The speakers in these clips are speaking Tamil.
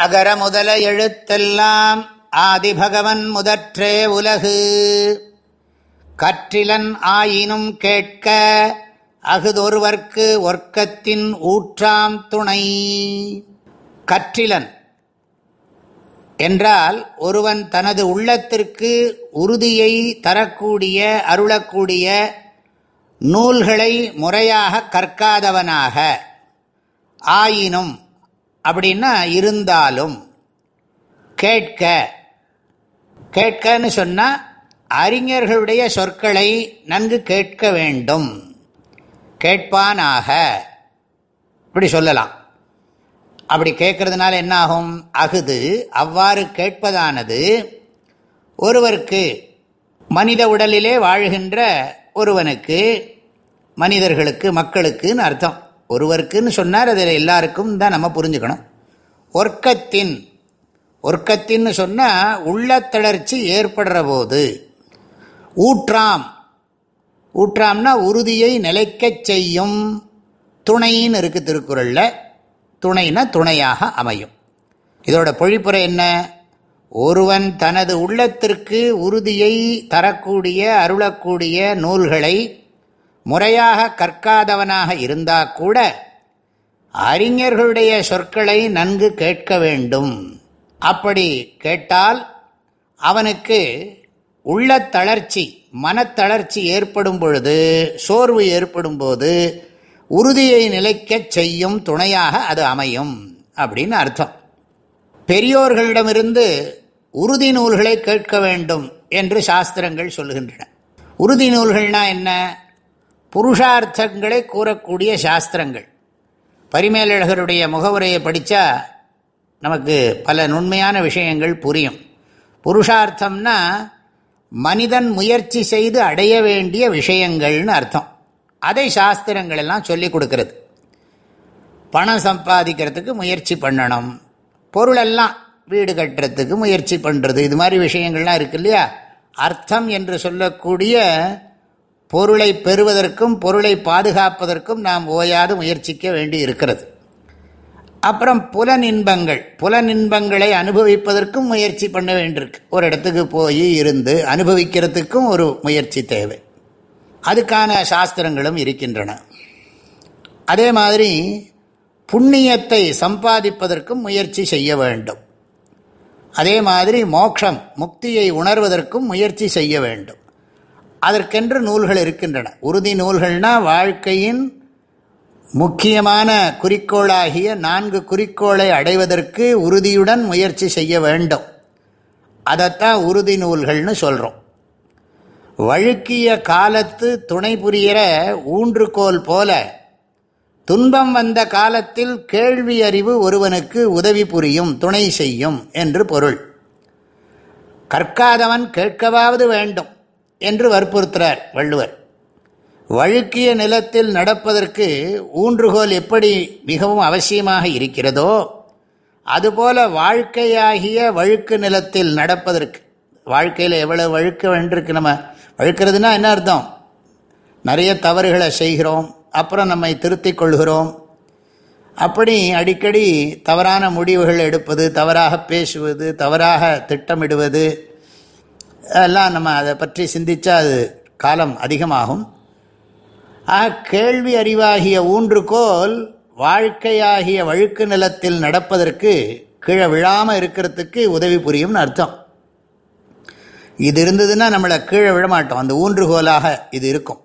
அகர முதல எழுத்தெல்லாம் ஆதிபகவன் முதற்றே உலகு. கற்றிலன் ஆயினும் கேட்க அகுதொருவர்க்கு ஒர்க்கத்தின் ஊற்றாம் துணை. கற்றிலன் என்றால் ஒருவன் தனது உள்ளத்திற்கு உறுதியை தரக்கூடிய அருளக்கூடிய நூல்களை முறையாக கற்காதவனாக. ஆயினும் அப்படின்னா இருந்தாலும் கேட்க. கேட்கன்னு சொன்னால் அறிஞர்களுடைய சொற்களை நன்கு கேட்க வேண்டும். கேட்பானாக. இப்படி சொல்லலாம். அப்படி கேட்கறதுனால என்ன ஆகும்? அகுது. அவ்வாறு கேட்பதானது ஒருவருக்கு மனித உடலிலே வாழ்கின்ற ஒருவனுக்கு மனிதர்களுக்கு மக்களுக்குன்னு அர்த்தம். ஒருவருக்குன்னு சொன்னார் அதில் எல்லாருக்கும் தான் நம்ம புரிஞ்சுக்கணும். ஒர்க்கத்தின் ஒர்க்கத்தின்னு சொன்னால் உள்ளத்தளர்ச்சி ஏற்படுற போது ஊற்றாம் ஊற்றாம்னா உறுதியை நிலைக்கச் செய்யும் துணைன்னு இருக்குது திருக்குறளில். துணைனா துணையாக அமையும். இதோட பொழிப்புரை என்ன? ஒருவன் தனது உள்ளத்திற்கு உறுதியை தரக்கூடிய அருளக்கூடிய நூல்களை முறையாக கற்காதவனாக இருந்தால் கூட அறிஞர்களுடைய சொற்களை நன்கு கேட்க வேண்டும். அப்படி கேட்டால் அவனுக்கு உள்ள தளர்ச்சி மனத்தளர்ச்சி ஏற்படும் பொழுது சோர்வு ஏற்படும் போது உறுதியை நிலைக்கச் செய்யும் துணையாக அது அமையும் அப்படின்னு அர்த்தம். பெரியோர்களிடமிருந்து உறுதி நூல்களை கேட்க வேண்டும் என்று சாஸ்திரங்கள் சொல்லுகின்றன உறுதி நூல்கள்னா என்ன? புருஷார்த்தங்களை கூறக்கூடிய சாஸ்திரங்கள். பரிமேலழகருடைய முகவுரையை படித்தா நமக்கு பல நுண்மையான விஷயங்கள் புரியும். புருஷார்த்தம்னா மனிதன் முயற்சி செய்து அடைய வேண்டிய விஷயங்கள்னு அர்த்தம். அதை சாஸ்திரங்கள் எல்லாம் சொல்லி கொடுக்கறது. பணம் சம்பாதிக்கிறதுக்கு முயற்சி பண்ணணும். பொருளெல்லாம் வீடு கட்டுறதுக்கு முயற்சி பண்ணுறது இது மாதிரி விஷயங்கள்லாம் இருக்கு இல்லையா? அர்த்தம் என்று சொல்லக்கூடிய பொருளை பெறுவதற்கும் பொருளை பாதுகாப்பதற்கும் நாம் ஓயாது முயற்சிக்க வேண்டி இருக்கிறது அப்புறம் புலனின்பங்கள். புலனின்பங்களை அனுபவிப்பதற்கும் முயற்சி பண்ண வேண்டியிருக்கு. ஒரு இடத்துக்கு போய் இருந்து அனுபவிக்கிறதுக்கும் ஒரு முயற்சி தேவை. அதுக்கான சாஸ்திரங்களும் இருக்கின்றன. அதே மாதிரி புண்ணியத்தை சம்பாதிப்பதற்கும் முயற்சி செய்ய வேண்டும். அதே மாதிரி மோட்சம் முக்தியை உணர்வதற்கும் முயற்சி செய்ய வேண்டும். அதற்கென்று நூல்கள் இருக்கின்றன. உறுதி நூல்கள்னா வாழ்க்கையின் முக்கியமான குறிக்கோளாகிய நான்கு குறிக்கோளை அடைவதற்கு உறுதியுடன் முயற்சி செய்ய வேண்டும். அதைத்தான் உறுதி நூல்கள்னு சொல்கிறோம் வழுக்கிய காலத்து துணை புரிகிற ஊன்றுகோல் போல துன்பம் வந்த காலத்தில் கேள்வி அறிவு ஒருவனுக்கு உதவி புரியும் துணை செய்யும் என்று பொருள். கற்காதவன் கேட்கவாவது வேண்டும். என்று வற்புறுத்துறார் வள்ளுவர். வழுக்கிய நிலத்தில் நடப்பதற்கு ஊன்றுகோல் எப்படி மிகவும் அவசியமாக இருக்கிறதோ அதுபோல வாழ்க்கையாகிய வழுக்கு நிலத்தில் நடப்பதற்கு வாழ்க்கையில் எவ்வளோ வழுக்க வேண்டியிருக்கு நம்ம வழுக்கிறதுனா என்ன அர்த்தம்? நிறைய தவறுகளை செய்கிறோம் அப்புறம் நம்மை திருத்திக் கொள்கிறோம். அப்படி அடிக்கடி தவறான முடிவுகள் எடுப்பது தவறாக பேசுவது தவறாக திட்டமிடுவது எல்லாம் நம்ம அதை பற்றி சிந்தித்தா அது காலம் அதிகமாகும். ஆக கேள்வி அறிவாகிய ஊன்றுகோல் வாழ்க்கையாகிய வழுக்கு நிலத்தில் நடப்பதற்கு கீழே விழாமல் இருக்கிறதுக்கு உதவி புரியும்னு அர்த்தம். இது இருந்ததுன்னா நம்மளை கீழே விழமாட்டோம் அந்த ஊன்றுகோலாக இது இருக்கும்.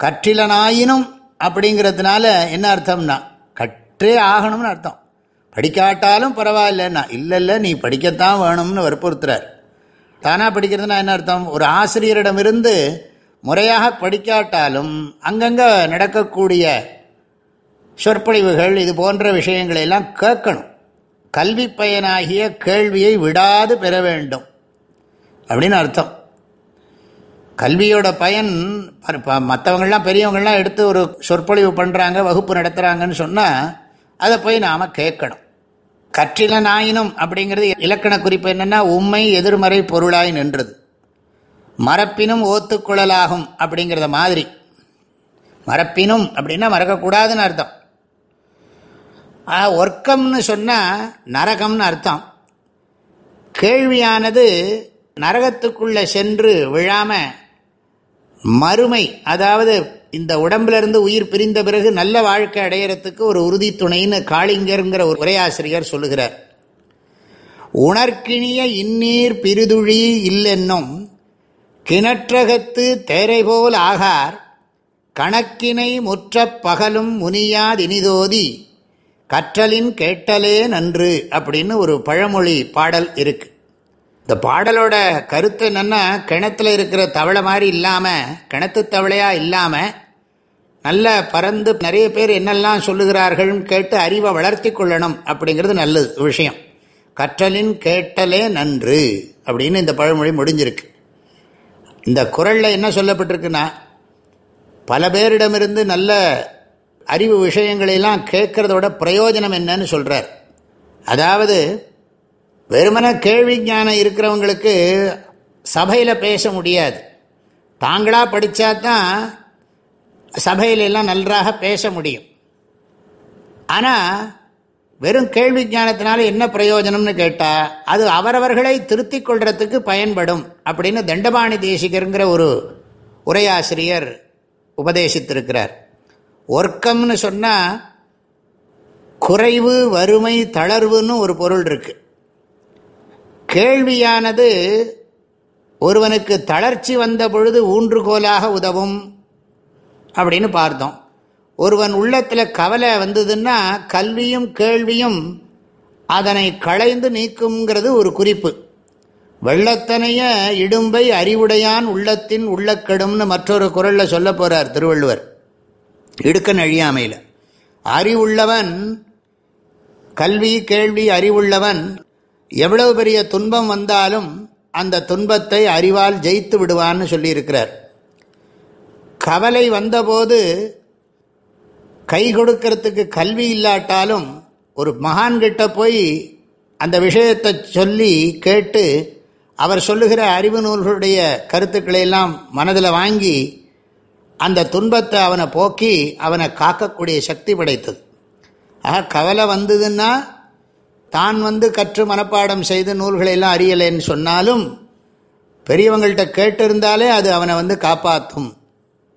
கற்றிலனாயினும் அப்படிங்கிறதுனால என்ன அர்த்தம்னா கற்றே ஆகணும்னு அர்த்தம். படிக்காட்டாலும் பரவாயில்லன்னா இல்லை இல்லை நீ படிக்கத்தான் வேணும்னு வற்புறுத்துறார். தானாக படிக்கிறதுனா என்ன அர்த்தம்? ஒரு ஆசிரியரிடமிருந்து முறையாக படிக்காட்டாலும் அங்கங்கே நடக்கக்கூடிய சொற்பொழிவுகள் இது போன்ற விஷயங்களை எல்லாம் கேட்கணும். கல்வி பயனாகிய கேள்வியை விடாது பெற வேண்டும். அப்படின்னு அர்த்தம். கல்வியோட பயன் மற்றவங்கள்லாம் பெரியவங்கள்லாம் எடுத்து ஒரு சொற்பொழிவு பண்ணுறாங்க வகுப்பு நடத்துகிறாங்கன்னு சொன்னால் அதை போய் நாம் கேட்கணும். கற்றிலனாயினும் அப்படிங்கிறது இலக்கண குறிப்பு என்னென்னா உண்மை எதிர்மறை பொருளாய் நின்றது. மரப்பினும் ஓத்துக்குழலாகும் அப்படிங்கிறத மாதிரி. மறப்பினும் அப்படின்னா மறக்கக்கூடாதுன்னு அர்த்தம். ஒர்க்கம்னு சொன்னால் நரகம்னு அர்த்தம். கேள்வியானது நரகத்துக்குள்ளே சென்று விழாமல் மறுமை அதாவது இந்த உடம்பிலிருந்து உயிர் பிரிந்த பிறகு நல்ல வாழ்க்கை அடையிறதுக்கு ஒரு உறுதி துணைன்னு காளிங்கருங்கிற ஒரு உரையாசிரியர் சொல்லுகிறார். உணர்கிணிய இந்நீர் பிரிதுழி இல்லென்னும் கிணற்றகத்து தேரை போல் ஆகார் கணக்கினை முற்ற பகலும் முனியாதினிதோதி கற்றலின் கேட்டலே நன்று அப்படின்னு ஒரு பழமொழி பாடல் இருக்கு. இந்த பாடலோட கருத்து என்னென்னா கிணத்துல இருக்கிற தவளை மாதிரி இல்லாமல் கிணத்து தவளையா இல்லாமல் நல்ல பறந்து நிறைய பேர் என்னெல்லாம் சொல்லுகிறார்கள்னு கேட்டு அறிவை வளர்த்தி கொள்ளணும் அப்படிங்கிறது நல்லது விஷயம். கற்றலின் கேட்டலே நன்று அப்படின்னு இந்த பழமொழி முடிஞ்சிருக்கு. இந்த குரலில் என்ன சொல்லப்பட்டிருக்குன்னா பல பேரிடமிருந்து நல்ல அறிவு விஷயங்களெல்லாம் கேட்கறதோட பிரயோஜனம் என்னன்னு சொல்கிறார் அதாவது வெறுமன கேள்வி ஞானம் இருக்கிறவங்களுக்கு சபையில் பேச முடியாது. தாங்களாக படித்தா தான் சபையிலெல்லாம் நன்றாக பேச முடியும். ஆனால் வெறும் கேள்வி ஞானத்தினால என்ன பிரயோஜனம்னு கேட்டால் அது அவரவர்களை திருத்தி கொள்றதுக்கு பயன்படும் அப்படின்னு தண்டபாணி தேசிகருங்கிற ஒரு உரையாசிரியர் உபதேசித்திருக்கிறார். ஒர்க்கம்னு சொன்னால் குறைவு வறுமை தளர்வுன்னு ஒரு பொருள் இருக்குது கேள்வியானது ஒருவனுக்கு தளர்ச்சி வந்த பொழுது ஊன்றுகோலாக உதவும் அப்படின்னு பார்த்தோம். ஒருவன் உள்ளத்தில் கவலை வந்ததுன்னா கல்வியும் கேள்வியும் அதனை களைந்து நீக்குங்கிறது ஒரு குறிப்பு. வெள்ளத்தனைய இடும்பை அறிவுடையான் உள்ளத்தின் உள்ளக்கெடும்னு மற்றொரு குரலில் சொல்ல போகிறார் திருவள்ளுவர். இடுக்கன் அழியாமையில். அறிவுள்ளவன் கல்வி கேள்வி அறிவுள்ளவன் எவ்வளவு பெரிய துன்பம் வந்தாலும் அந்த துன்பத்தை அறிவால் ஜெயித்து விடுவான்னு சொல்லியிருக்கிறார். கவலை வந்தபோது கை கொடுக்கறதுக்கு கல்வி இல்லாட்டாலும் ஒரு மகான்கிட்ட போய் அந்த விஷயத்தை சொல்லி கேட்டு அவர் சொல்லுகிற அறிவு நூல்களுடைய கருத்துக்களை எல்லாம் மனதில் வாங்கி அந்த துன்பத்தை அவனை போக்கி அவனை காக்கக்கூடிய சக்தி படைத்தது. ஆக கவலை வந்ததுன்னா தான் வந்து கற்று மனப்பாடம் செய்து நூல்களை எல்லாம் அறியலைன்னு சொன்னாலும் பெரியவங்கள்ட்ட கேட்டிருந்தாலே அது அவனை வந்து காப்பாற்றும்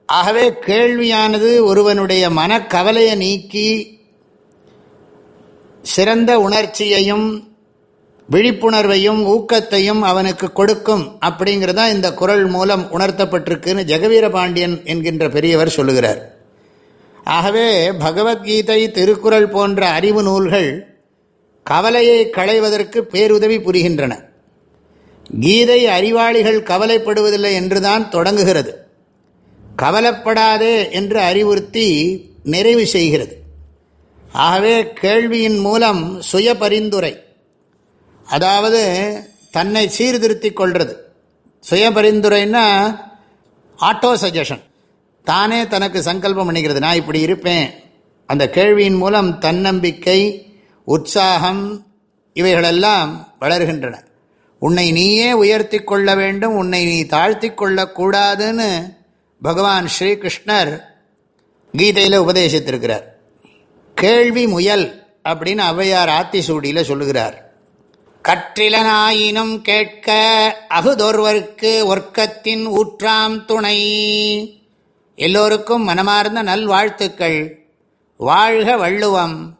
ஆகவே கேள்வியானது ஒருவனுடைய மனக்கவலையை நீக்கி சிறந்த உணர்ச்சியையும் விழிப்புணர்வையும் ஊக்கத்தையும் அவனுக்கு கொடுக்கும் அப்படிங்கிறதா இந்த குரல் மூலம் உணர்த்தப்பட்டிருக்குன்னு ஜெகவீர பாண்டியன் என்கின்ற பெரியவர் சொல்லுகிறார். ஆகவே பகவத்கீதை திருக்குறள் போன்ற அறிவு நூல்கள் கவலையை களைவதற்கு பேருதவி புரிகின்றன. கீதை அறிவாளிகள் கவலைப்படுவதில்லை என்றுதான் தொடங்குகிறது. கவலைப்படாதே என்று அறிவுறுத்தி நிறைவு செய்கிறது. ஆகவே கேள்வியின் மூலம் சுய பரிந்துரை அதாவது தன்னை சீர்திருத்தி கொள்வது சுய பரிந்துரைன்னா ஆட்டோ சஜஷன். தானே தனக்கு சங்கல்பம் பண்ணிக்கிறது நான் இப்படி இருப்பேன். அந்த கேள்வியின் மூலம் தன்னம்பிக்கை உற்சாகம் இவைகளெல்லாம் வளர்கின்றன. உன்னை நீயே உயர்த்தி கொள்ள வேண்டும் உன்னை நீ தாழ்த்தி கொள்ளக்கூடாதுன்னு பகவான் ஸ்ரீகிருஷ்ணர் கீதையில் உபதேசித்திருக்கிறார். கேள்வி முயல் அப்படின்னு ஔவையார் ஆத்திசூடியில் சொல்லுகிறார். கற்றிலனாயினும் கேட்க அகுதொருவருக்கு ஒர்க்கத்தின் ஊற்றாம் துணை. எல்லோருக்கும் மனமார்ந்த நல்வாழ்த்துக்கள். வாழ்க வள்ளுவம்.